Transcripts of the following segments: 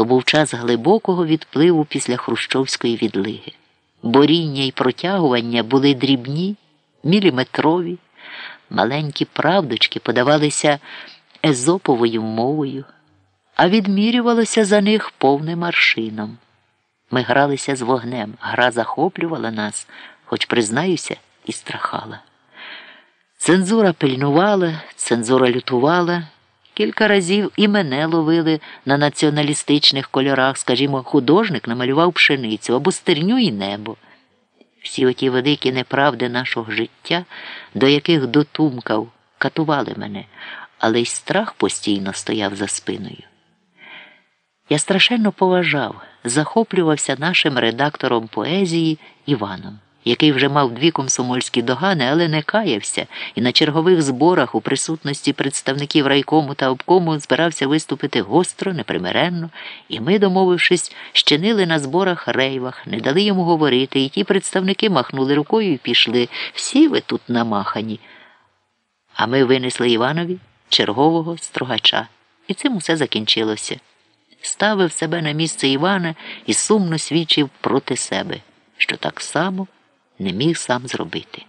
То був час глибокого відпливу після хрущовської відлиги. Боріння і протягування були дрібні, міліметрові, маленькі правдочки подавалися езоповою мовою, а відмірювалося за них повним аршином. Ми гралися з вогнем, гра захоплювала нас, хоч, признаюся, і страхала. Цензура пильнувала, цензура лютувала. Кілька разів і мене ловили на націоналістичних кольорах, скажімо, художник намалював пшеницю або стерню і небо. Всі оті великі неправди нашого життя, до яких дотумкав, катували мене, але й страх постійно стояв за спиною. Я страшенно поважав, захоплювався нашим редактором поезії Іваном який вже мав дві комсомольські догани, але не каявся, і на чергових зборах у присутності представників райкому та обкому збирався виступити гостро, непримиренно, і ми, домовившись, щинили на зборах рейвах, не дали йому говорити, і ті представники махнули рукою і пішли. Всі ви тут намахані. А ми винесли Іванові чергового строгача, і цим усе закінчилося. Ставив себе на місце Івана і сумно свідчив проти себе, що так само не міг сам зробити.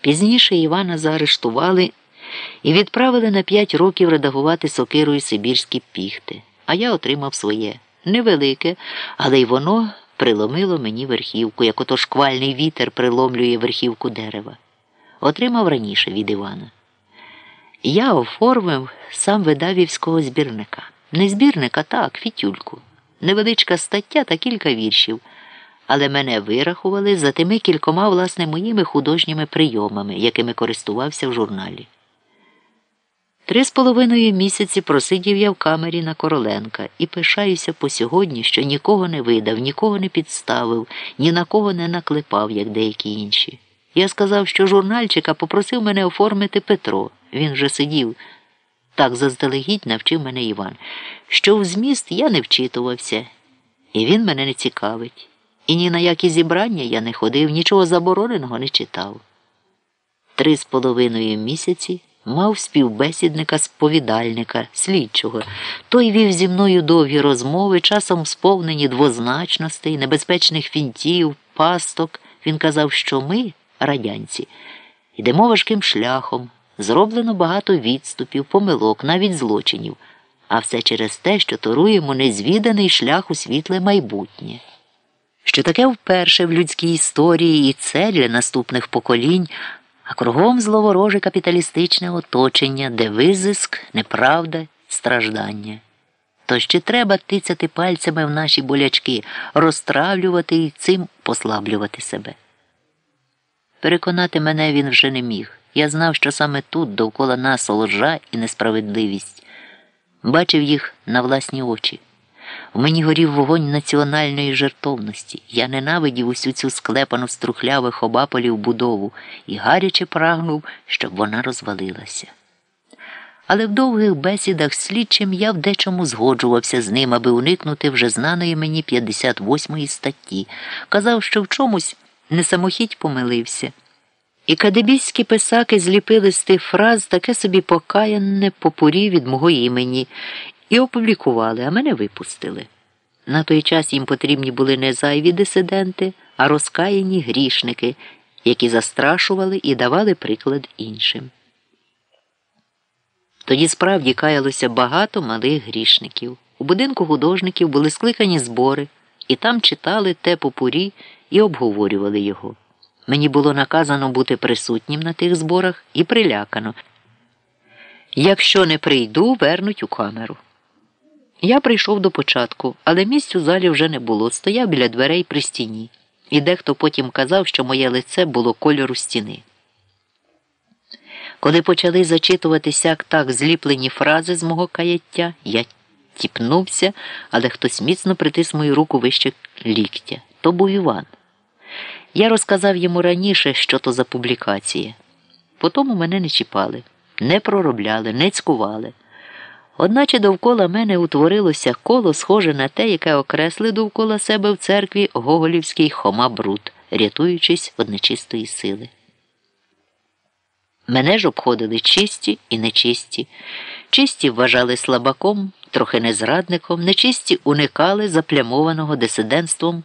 Пізніше Івана заарештували і відправили на п'ять років редагувати сокирою Сибірські піхти, а я отримав своє невелике, але й воно приломило мені верхівку, як ото шквальний вітер приломлює верхівку дерева. Отримав раніше від Івана. Я оформив сам видавівського збірника. Не збірника, так, фітюльку. Невеличка стаття та кілька віршів але мене вирахували за тими кількома власне моїми художніми прийомами, якими користувався в журналі. Три з половиною місяці просидів я в камері на Короленка і пишаюся по сьогодні, що нікого не видав, нікого не підставив, ні на кого не наклепав, як деякі інші. Я сказав, що журнальчика попросив мене оформити Петро. Він вже сидів. Так заздалегідь навчив мене Іван, що в зміст я не вчитувався, і він мене не цікавить. І ні на які зібрання я не ходив, нічого забороненого не читав. Три з половиною місяці мав співбесідника сповідальника, слідчого. Той вів зі мною довгі розмови, часом сповнені двозначностей, небезпечних фінтів, пасток. Він казав, що ми, радянці, йдемо важким шляхом, зроблено багато відступів, помилок, навіть злочинів, а все через те, що торуємо незвіданий шлях у світле майбутнє що таке вперше в людській історії і це для наступних поколінь, а кругом зловороже капіталістичне оточення, де визиск, неправда, страждання. Тож чи треба тицяти пальцями в наші болячки, розтравлювати і цим послаблювати себе? Переконати мене він вже не міг. Я знав, що саме тут довкола нас ложа і несправедливість, бачив їх на власні очі. В мені горів вогонь національної жертовності. Я ненавидів усю цю склепану струхлявих обаполів будову і гаряче прагнув, щоб вона розвалилася. Але в довгих бесідах з слідчим я в дечому згоджувався з ним, аби уникнути вже знаної мені 58-ї статті. Казав, що в чомусь не самохідь помилився. І кадебійські писаки зліпили з тих фраз таке собі покаянне попурі від мого імені і опублікували, а мене випустили. На той час їм потрібні були не зайві дисиденти, а розкаяні грішники, які застрашували і давали приклад іншим. Тоді справді каялося багато малих грішників. У будинку художників були скликані збори, і там читали те попурі і обговорювали його. Мені було наказано бути присутнім на тих зборах і прилякано. Якщо не прийду, вернуть у камеру. Я прийшов до початку, але місць у залі вже не було. Стояв біля дверей при стіні, і дехто потім казав, що моє лице було кольору стіни. Коли почали зачитуватися так зліплені фрази з мого каяття, я тіпнувся, але хтось міцно притис мою руку вище ліктя. То був Іван. Я розказав йому раніше, що то за публікація. Потому мене не чіпали, не проробляли, не цькували. Одначе довкола мене утворилося коло, схоже на те, яке окреслив довкола себе в церкві Гоголівський Хома Брут, рятуючись від нечистої сили. Мене ж обходили чисті і нечисті. Чисті вважали слабаком, трохи не зрадником, нечисті уникали заплямованого дисидентством